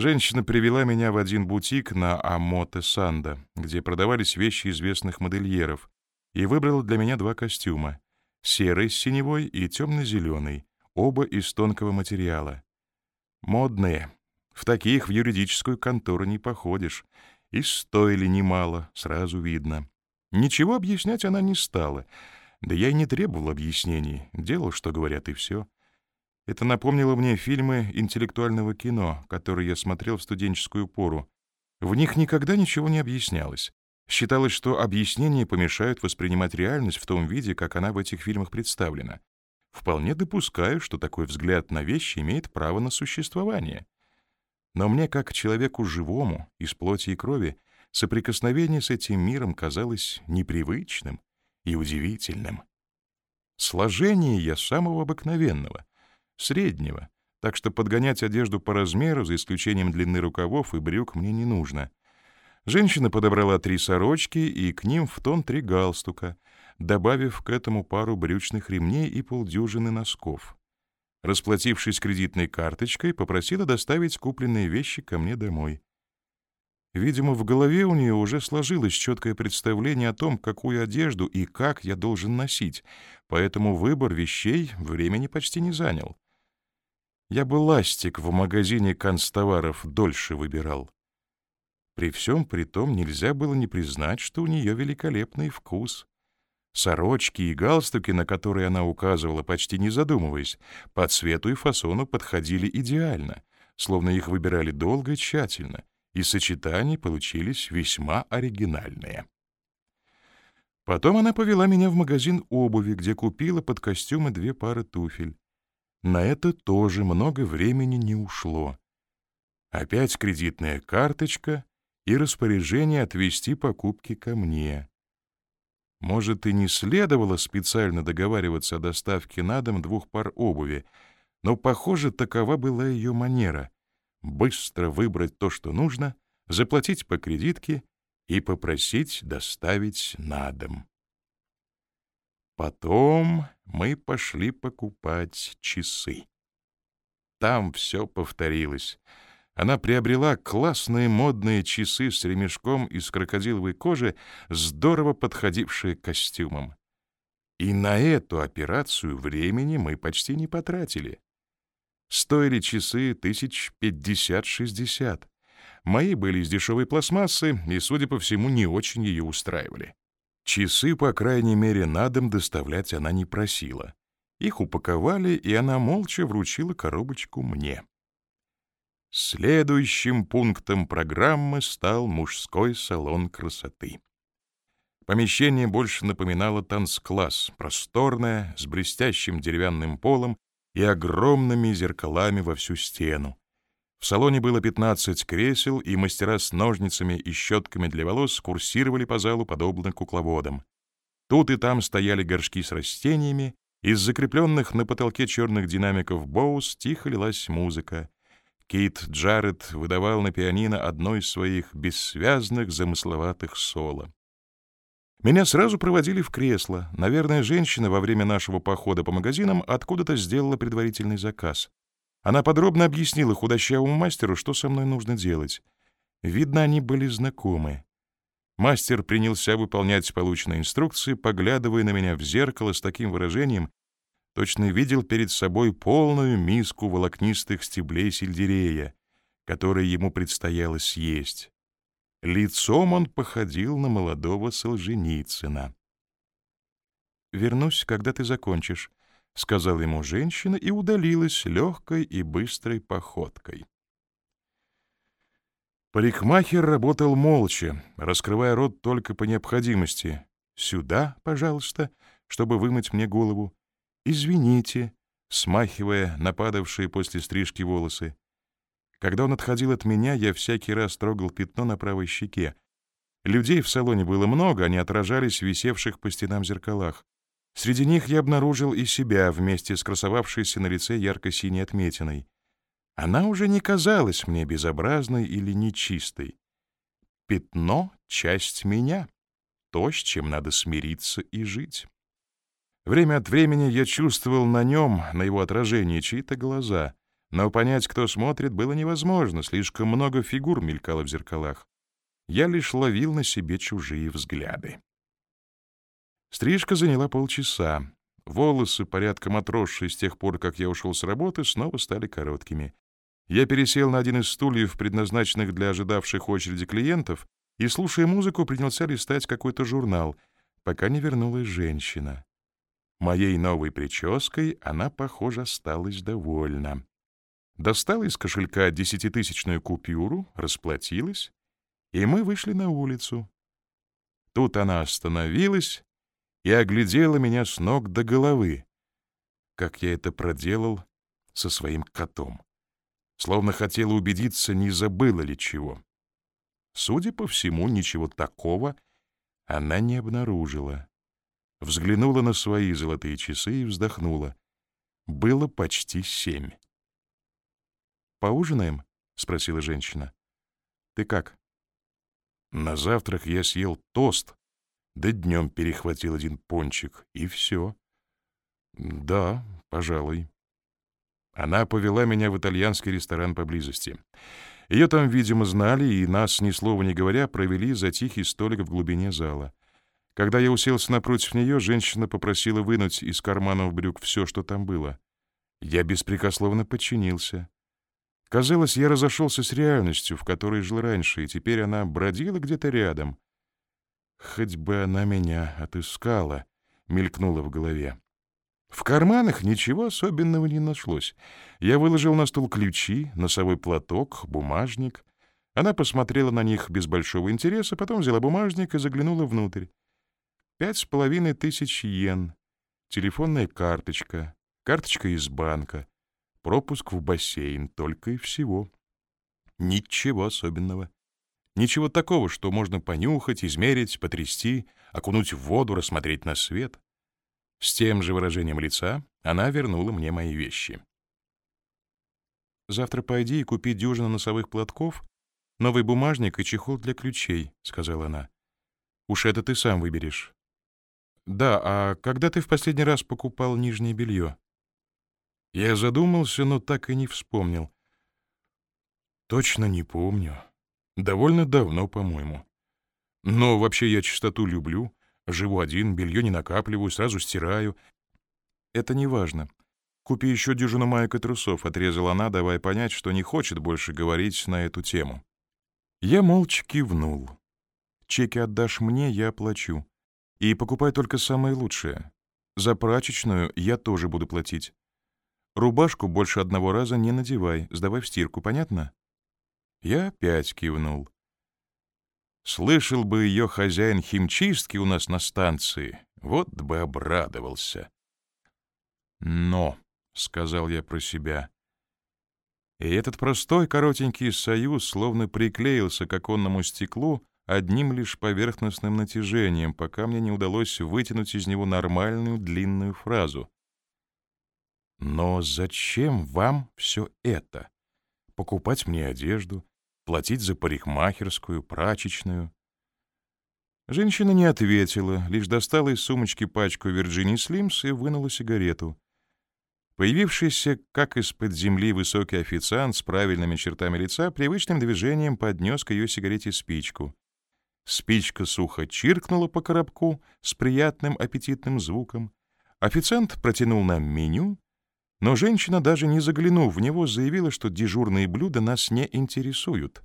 Женщина привела меня в один бутик на Амоте Санда, где продавались вещи известных модельеров, и выбрала для меня два костюма — серый с синевой и темно-зеленый, оба из тонкого материала. Модные. В таких в юридическую контору не походишь. И стоили немало, сразу видно. Ничего объяснять она не стала. Да я и не требовал объяснений. Делал, что говорят, и все. Это напомнило мне фильмы интеллектуального кино, которые я смотрел в студенческую пору. В них никогда ничего не объяснялось. Считалось, что объяснения помешают воспринимать реальность в том виде, как она в этих фильмах представлена. Вполне допускаю, что такой взгляд на вещи имеет право на существование. Но мне, как человеку живому, из плоти и крови, соприкосновение с этим миром казалось непривычным и удивительным. Сложение я самого обыкновенного, среднего, так что подгонять одежду по размеру, за исключением длины рукавов и брюк, мне не нужно. Женщина подобрала три сорочки и к ним в тон три галстука, добавив к этому пару брючных ремней и полдюжины носков. Расплатившись кредитной карточкой, попросила доставить купленные вещи ко мне домой. Видимо, в голове у нее уже сложилось четкое представление о том, какую одежду и как я должен носить, поэтому выбор вещей времени почти не занял. Я бы ластик в магазине канцтоваров дольше выбирал. При всем при том нельзя было не признать, что у нее великолепный вкус. Сорочки и галстуки, на которые она указывала, почти не задумываясь, по цвету и фасону подходили идеально, словно их выбирали долго и тщательно, и сочетания получились весьма оригинальные. Потом она повела меня в магазин обуви, где купила под костюмы две пары туфель. На это тоже много времени не ушло. Опять кредитная карточка и распоряжение отвезти покупки ко мне. Может, и не следовало специально договариваться о доставке на дом двух пар обуви, но, похоже, такова была ее манера — быстро выбрать то, что нужно, заплатить по кредитке и попросить доставить на дом. Потом мы пошли покупать часы. Там все повторилось. Она приобрела классные модные часы с ремешком из крокодиловой кожи, здорово подходившие к костюмам. И на эту операцию времени мы почти не потратили. Стоили часы тысяч пятьдесят-шестьдесят. Мои были из дешевой пластмассы и, судя по всему, не очень ее устраивали. Часы, по крайней мере, на дом доставлять она не просила. Их упаковали, и она молча вручила коробочку мне. Следующим пунктом программы стал мужской салон красоты. Помещение больше напоминало танцкласс, просторное, с блестящим деревянным полом и огромными зеркалами во всю стену. В салоне было 15 кресел, и мастера с ножницами и щетками для волос курсировали по залу подобно кукловодам. Тут и там стояли горшки с растениями, из закрепленных на потолке черных динамиков Боус тихо лилась музыка. Кит Джаред выдавал на пианино одно из своих бессвязных замысловатых соло. Меня сразу проводили в кресло. Наверное, женщина во время нашего похода по магазинам откуда-то сделала предварительный заказ. Она подробно объяснила худощавому мастеру, что со мной нужно делать. Видно, они были знакомы. Мастер принялся выполнять полученные инструкции, поглядывая на меня в зеркало с таким выражением, точно видел перед собой полную миску волокнистых стеблей сельдерея, которые ему предстояло съесть. Лицом он походил на молодого Солженицына. «Вернусь, когда ты закончишь», — сказала ему женщина и удалилась легкой и быстрой походкой. Парикмахер работал молча, раскрывая рот только по необходимости. «Сюда, пожалуйста, чтобы вымыть мне голову. Извините», смахивая нападавшие после стрижки волосы. Когда он отходил от меня, я всякий раз трогал пятно на правой щеке. Людей в салоне было много, они отражались в висевших по стенам зеркалах. Среди них я обнаружил и себя вместе с красовавшейся на лице ярко-синей отметиной. Она уже не казалась мне безобразной или нечистой. Пятно — часть меня, то, с чем надо смириться и жить. Время от времени я чувствовал на нем, на его отражении, чьи-то глаза, Но понять, кто смотрит, было невозможно, слишком много фигур мелькало в зеркалах. Я лишь ловил на себе чужие взгляды. Стрижка заняла полчаса. Волосы, порядком отросшие с тех пор, как я ушел с работы, снова стали короткими. Я пересел на один из стульев, предназначенных для ожидавших очереди клиентов, и, слушая музыку, принялся листать какой-то журнал, пока не вернулась женщина. Моей новой прической она, похоже, осталась довольна. Достала из кошелька десятитысячную купюру, расплатилась, и мы вышли на улицу. Тут она остановилась и оглядела меня с ног до головы, как я это проделал со своим котом. Словно хотела убедиться, не забыла ли чего. Судя по всему, ничего такого она не обнаружила. Взглянула на свои золотые часы и вздохнула. Было почти семь. «Поужинаем?» — спросила женщина. «Ты как?» «На завтрак я съел тост, да днем перехватил один пончик, и все». «Да, пожалуй». Она повела меня в итальянский ресторан поблизости. Ее там, видимо, знали, и нас, ни слова не говоря, провели за тихий столик в глубине зала. Когда я уселся напротив нее, женщина попросила вынуть из карманов брюк все, что там было. Я беспрекословно подчинился. Казалось, я разошелся с реальностью, в которой жил раньше, и теперь она бродила где-то рядом. «Хоть бы она меня отыскала», — мелькнуло в голове. В карманах ничего особенного не нашлось. Я выложил на стол ключи, носовой платок, бумажник. Она посмотрела на них без большого интереса, потом взяла бумажник и заглянула внутрь. Пять с половиной тысяч йен, телефонная карточка, карточка из банка, пропуск в бассейн, только и всего. Ничего особенного. Ничего такого, что можно понюхать, измерить, потрясти, окунуть в воду, рассмотреть на свет. С тем же выражением лица она вернула мне мои вещи. «Завтра пойди и купи дюжину носовых платков, новый бумажник и чехол для ключей», — сказала она. «Уж это ты сам выберешь. «Да, а когда ты в последний раз покупал нижнее белье?» Я задумался, но так и не вспомнил. Точно не помню. Довольно давно, по-моему. Но вообще я чистоту люблю. Живу один, белье не накапливаю, сразу стираю. Это не важно. Купи еще дюжину маек и трусов, отрезала она, давая понять, что не хочет больше говорить на эту тему. Я молча кивнул. Чеки отдашь мне, я оплачу. И покупай только самое лучшее. За прачечную я тоже буду платить. Рубашку больше одного раза не надевай, сдавай в стирку, понятно? Я опять кивнул. Слышал бы ее хозяин химчистки у нас на станции, вот бы обрадовался. Но, — сказал я про себя, — и этот простой коротенький союз словно приклеился к оконному стеклу, одним лишь поверхностным натяжением, пока мне не удалось вытянуть из него нормальную длинную фразу. «Но зачем вам все это? Покупать мне одежду, платить за парикмахерскую, прачечную?» Женщина не ответила, лишь достала из сумочки пачку Virginia Slims и вынула сигарету. Появившийся, как из-под земли, высокий официант с правильными чертами лица привычным движением поднес к ее сигарете спичку. Спичка сухо чиркнула по коробку с приятным аппетитным звуком. Официант протянул нам меню, но женщина, даже не заглянув в него, заявила, что дежурные блюда нас не интересуют.